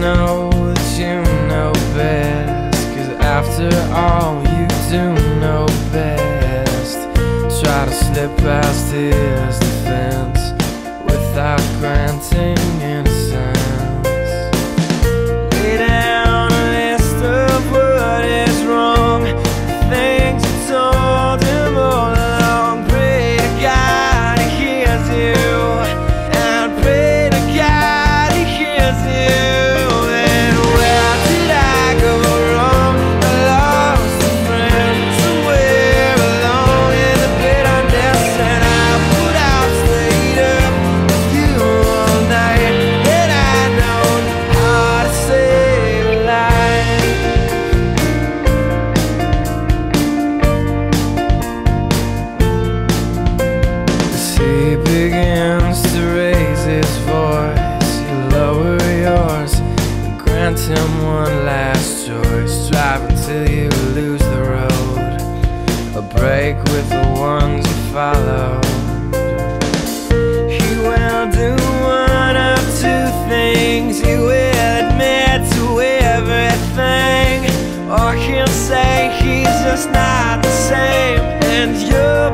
know that you know best. Cause after all you do know best. Try to slip past his defense Without granting him one last choice. Drive until you lose the road. A break with the ones you follow. He will do one of two things. He will admit to everything, or he'll say he's just not the same. And you're